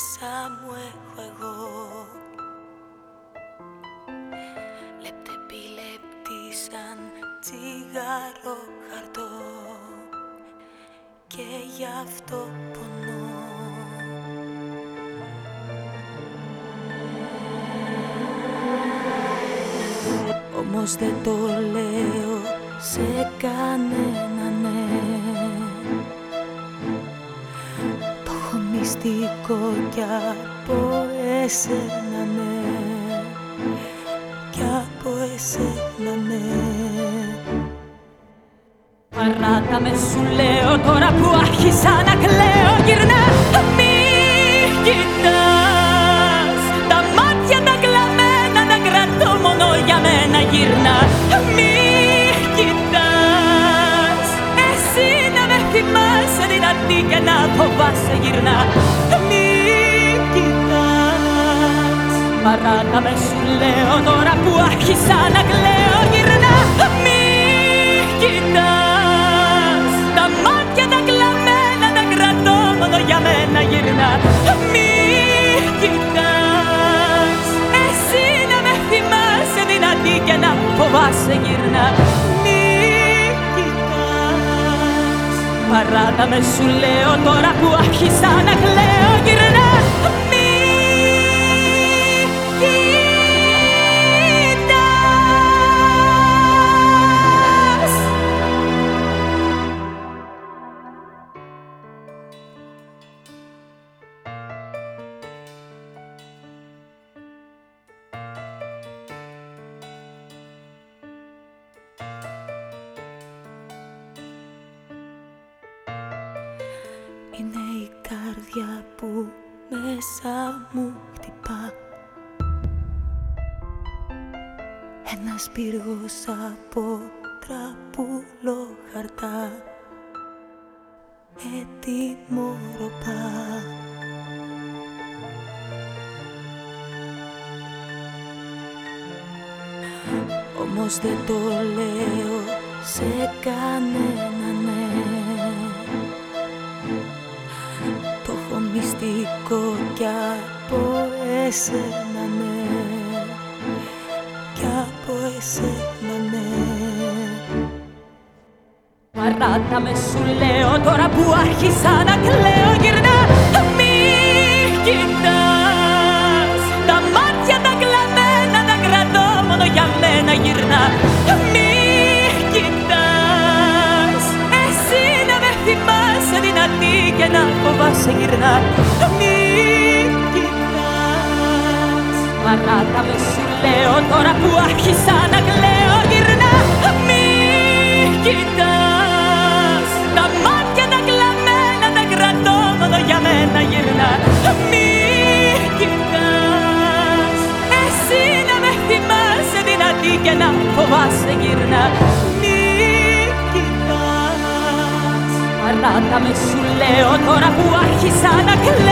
μέσα μου έχω εγώ Λεπτεπί λεπτή σαν τσιγάρο χαρτό Και γι' αυτό πονώ Όμως δεν το λέω σε κανένα μυστικό κι από εσένα ναι. Κι από εσένα ναι. Παράτα με σου λέω τώρα που άρχισα να κλαίω γυρνά θυμάσαι δυνατή και να φοβάσαι γυρνά. Μη κοιτάς. Παράτα με σου λέω τώρα που άρχισα να κλαίω γυρνά. Μη κοιτάς. Τα μάτια τα κλαμμένα τα κρατώ μόνο για μένα γυρνά. Μη κοιτάς. Εσύ να με θυμάσαι δυνατή και να φοβάσαι γυρνά Παράτα με σου λέω τώρα που άρχισα να κλαίω Είναι η καρδιά που μέσα μου χτυπά. Ένας πύργος από τραπούλο χαρτά. Έτοιμο ροπά Όμως δεν το λέω σε κανένα εσένα ναι Κι από εσένα ναι Παράτα με σου λέω τώρα που άρχισα να κλαίω γυρνά Μη κοιτάς. Τα μάτια τα κλαμμένα τα κρατώ μόνο για μένα γυρνά. Μη κοιτάς. Εσύ να με θυμάσαι δυνατή και να φοβάσαι γυρνά. Μη κοιτάς Παράτα με σου λέω τώρα που άρχισα να κλαίω γυρνά Μη κοιτάς. Τα μάτια τα κλαμμένα τα κρατώ μόνο για μένα γυρνά Μη κοιτάς. Εσύ να με θυμάσαι δυνατή και να φοβάσαι γυρνά Μη κοιτάς. Παράτα με σου λέω τώρα που άρχισα να κλαίω γυρνά